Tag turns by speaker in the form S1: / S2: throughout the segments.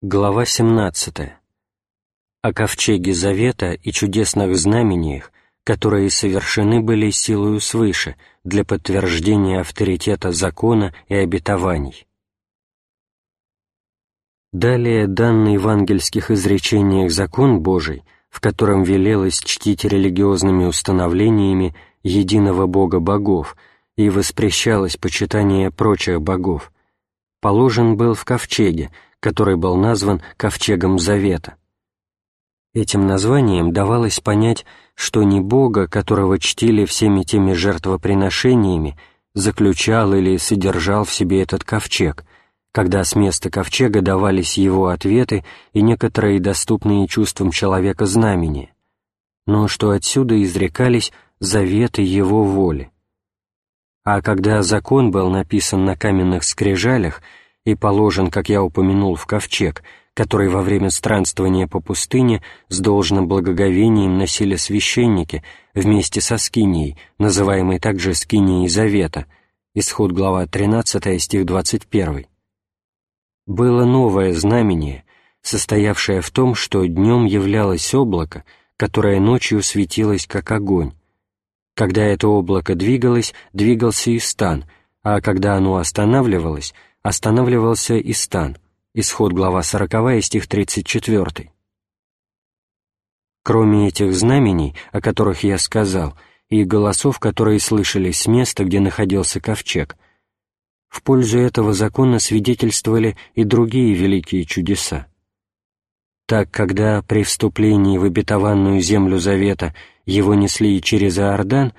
S1: Глава 17. О ковчеге Завета и чудесных знамениях, которые совершены были силою свыше для подтверждения авторитета закона и обетований. Далее данный в ангельских изречениях закон Божий, в котором велелось чтить религиозными установлениями единого Бога богов и воспрещалось почитание прочих богов, положен был в ковчеге, который был назван Ковчегом Завета. Этим названием давалось понять, что не Бога, которого чтили всеми теми жертвоприношениями, заключал или содержал в себе этот ковчег, когда с места ковчега давались его ответы и некоторые доступные чувствам человека знамения, но что отсюда изрекались заветы его воли. А когда закон был написан на каменных скрижалях и положен, как я упомянул, в ковчег, который во время странствования по пустыне с должным благоговением носили священники вместе со скинией, называемой также скинией Завета, исход глава 13, стих 21. Было новое знамение, состоявшее в том, что днем являлось облако, которое ночью светилось как огонь. Когда это облако двигалось, двигался и стан, а когда оно останавливалось — останавливался и стан. Исход глава 40, стих 34. Кроме этих знамений, о которых я сказал, и голосов, которые слышались с места, где находился ковчег, в пользу этого закона свидетельствовали и другие великие чудеса. Так, когда при вступлении в обетованную землю Завета его несли через Иордан,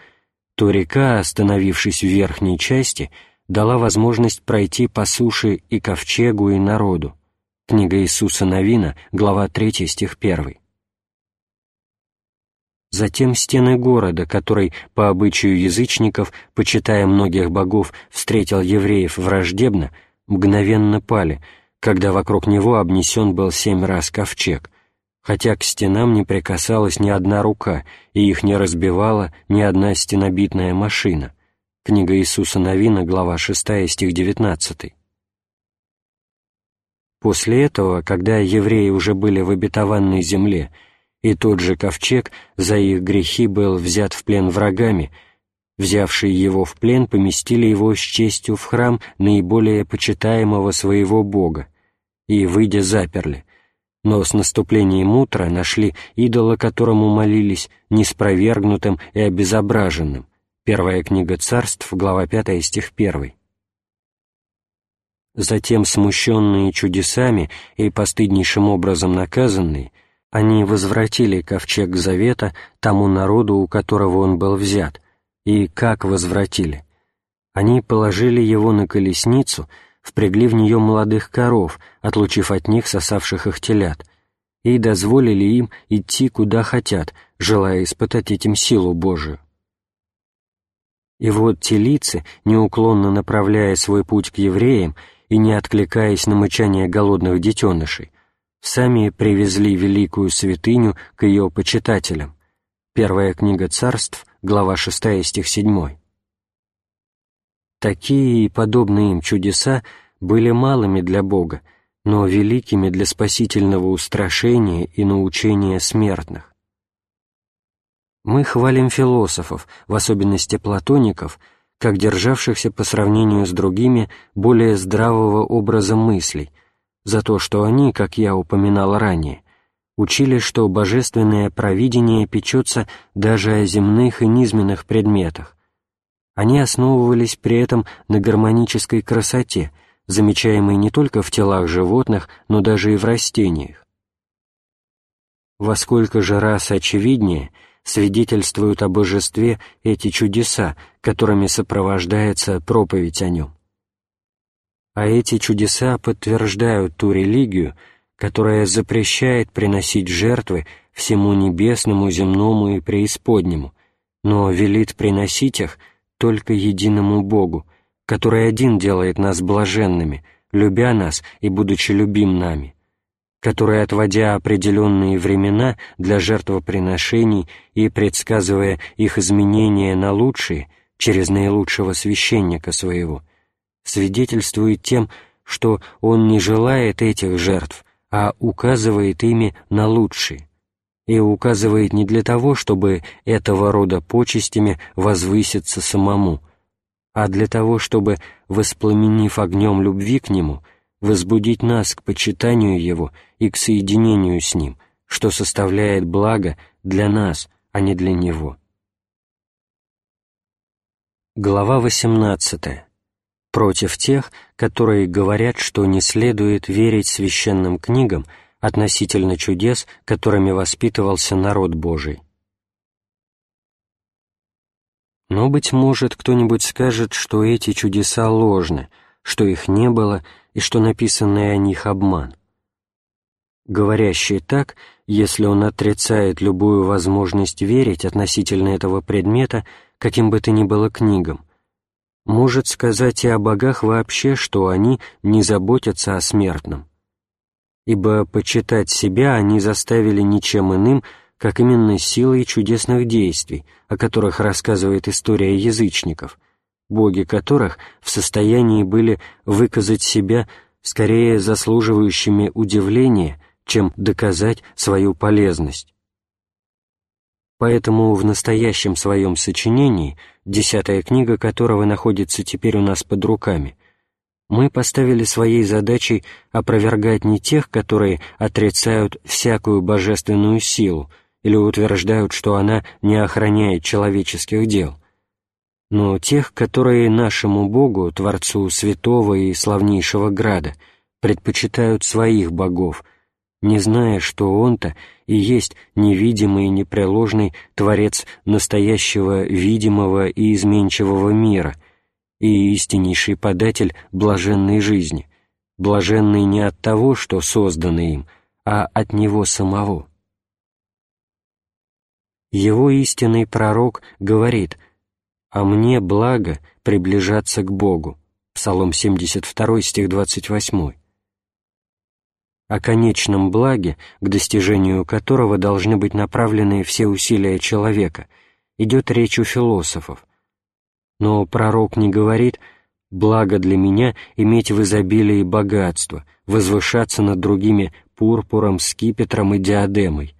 S1: то река, остановившись в верхней части, — дала возможность пройти по суше и ковчегу, и народу. Книга Иисуса Новина, глава 3, стих 1. Затем стены города, который, по обычаю язычников, почитая многих богов, встретил евреев враждебно, мгновенно пали, когда вокруг него обнесен был семь раз ковчег, хотя к стенам не прикасалась ни одна рука, и их не разбивала ни одна стенобитная машина. Книга Иисуса Новина, глава 6, стих 19. После этого, когда евреи уже были в обетованной земле, и тот же ковчег за их грехи был взят в плен врагами, взявшие его в плен поместили его с честью в храм наиболее почитаемого своего Бога, и, выйдя, заперли, но с наступлением утра нашли идола, которому молились, неспровергнутым и обезображенным, Первая книга царств, глава 5, стих 1. Затем, смущенные чудесами и постыднейшим образом наказанные, они возвратили ковчег завета тому народу, у которого он был взят, и как возвратили? Они положили его на колесницу, впрягли в нее молодых коров, отлучив от них сосавших их телят, и дозволили им идти куда хотят, желая испытать этим силу Божию. И вот телицы, неуклонно направляя свой путь к евреям и не откликаясь на мычание голодных детенышей, сами привезли великую святыню к ее почитателям. Первая книга царств, глава 6, стих 7. Такие и подобные им чудеса были малыми для Бога, но великими для спасительного устрашения и научения смертных. Мы хвалим философов, в особенности платоников, как державшихся по сравнению с другими более здравого образа мыслей, за то, что они, как я упоминал ранее, учили, что божественное провидение печется даже о земных и низменных предметах. Они основывались при этом на гармонической красоте, замечаемой не только в телах животных, но даже и в растениях. Во сколько же раз очевиднее — свидетельствуют о божестве эти чудеса, которыми сопровождается проповедь о нем. А эти чудеса подтверждают ту религию, которая запрещает приносить жертвы всему небесному, земному и преисподнему, но велит приносить их только единому Богу, который один делает нас блаженными, любя нас и будучи любим нами который, отводя определенные времена для жертвоприношений и предсказывая их изменения на лучшие через наилучшего священника своего, свидетельствует тем, что он не желает этих жертв, а указывает ими на лучшие, и указывает не для того, чтобы этого рода почестями возвыситься самому, а для того, чтобы, воспламенив огнем любви к Нему, возбудить нас к почитанию Его и к соединению с Ним, что составляет благо для нас, а не для Него. Глава 18. Против тех, которые говорят, что не следует верить священным книгам относительно чудес, которыми воспитывался народ Божий. Но, быть может, кто-нибудь скажет, что эти чудеса ложны, что их не было и что написанный о них обман. Говорящий так, если он отрицает любую возможность верить относительно этого предмета, каким бы то ни было книгам, может сказать и о богах вообще, что они не заботятся о смертном. Ибо почитать себя они заставили ничем иным, как именно силой чудесных действий, о которых рассказывает история язычников, боги которых в состоянии были выказать себя скорее заслуживающими удивления, чем доказать свою полезность. Поэтому в настоящем своем сочинении, десятая книга которого находится теперь у нас под руками, мы поставили своей задачей опровергать не тех, которые отрицают всякую божественную силу или утверждают, что она не охраняет человеческих дел, но тех, которые нашему Богу, Творцу святого и славнейшего града, предпочитают своих богов, не зная, что Он-то и есть невидимый и непреложный Творец настоящего видимого и изменчивого мира и истиннейший податель блаженной жизни, блаженный не от того, что создано им, а от Него самого. Его истинный пророк говорит «А мне благо приближаться к Богу» Псалом 72, стих 28 о конечном благе, к достижению которого должны быть направлены все усилия человека, идет речь у философов. Но пророк не говорит «благо для меня иметь в изобилии богатство, возвышаться над другими пурпуром, скипетром и диадемой».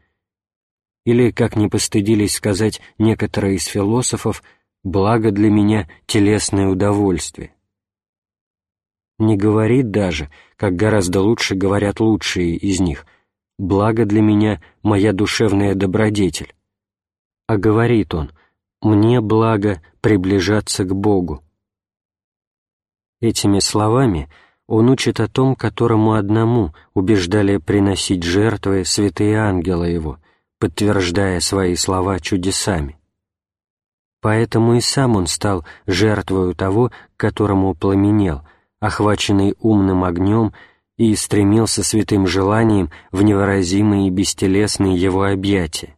S1: Или, как не постыдились сказать некоторые из философов, «благо для меня телесное удовольствие» не говорит даже, как гораздо лучше говорят лучшие из них, «благо для меня моя душевная добродетель», а говорит он «мне благо приближаться к Богу». Этими словами он учит о том, которому одному убеждали приносить жертвы святые ангелы его, подтверждая свои слова чудесами. Поэтому и сам он стал жертвою того, которому пламенел — охваченный умным огнем, и стремился святым желанием в невыразимые и бестелесные его объятия.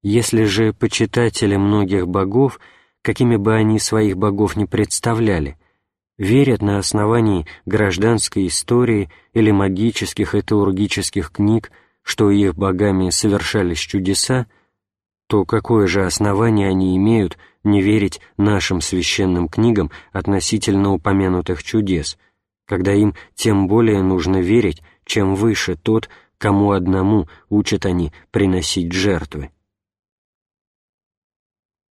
S1: Если же почитатели многих богов, какими бы они своих богов ни представляли, верят на основании гражданской истории или магических и теургических книг, что их богами совершались чудеса, то какое же основание они имеют не верить нашим священным книгам относительно упомянутых чудес, когда им тем более нужно верить, чем выше тот, кому одному учат они приносить жертвы.